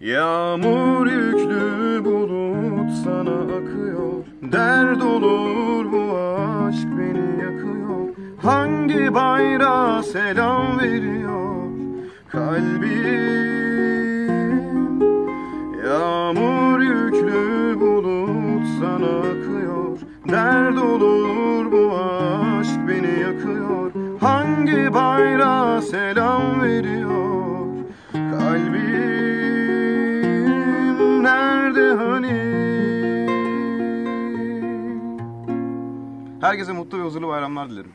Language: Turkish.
Yağmur yüklü bulut sana akıyor. Dert olur bu aşk beni yakıyor. Hangi bayrağa selam veriyor? Kalbim. Yağmur yüklü bulut sana akıyor. Dert olur bu aşk beni yakıyor. Hangi bayrağa selam veriyor nerede hani Herkese mutlu ve huzurlu bayramlar dilerim.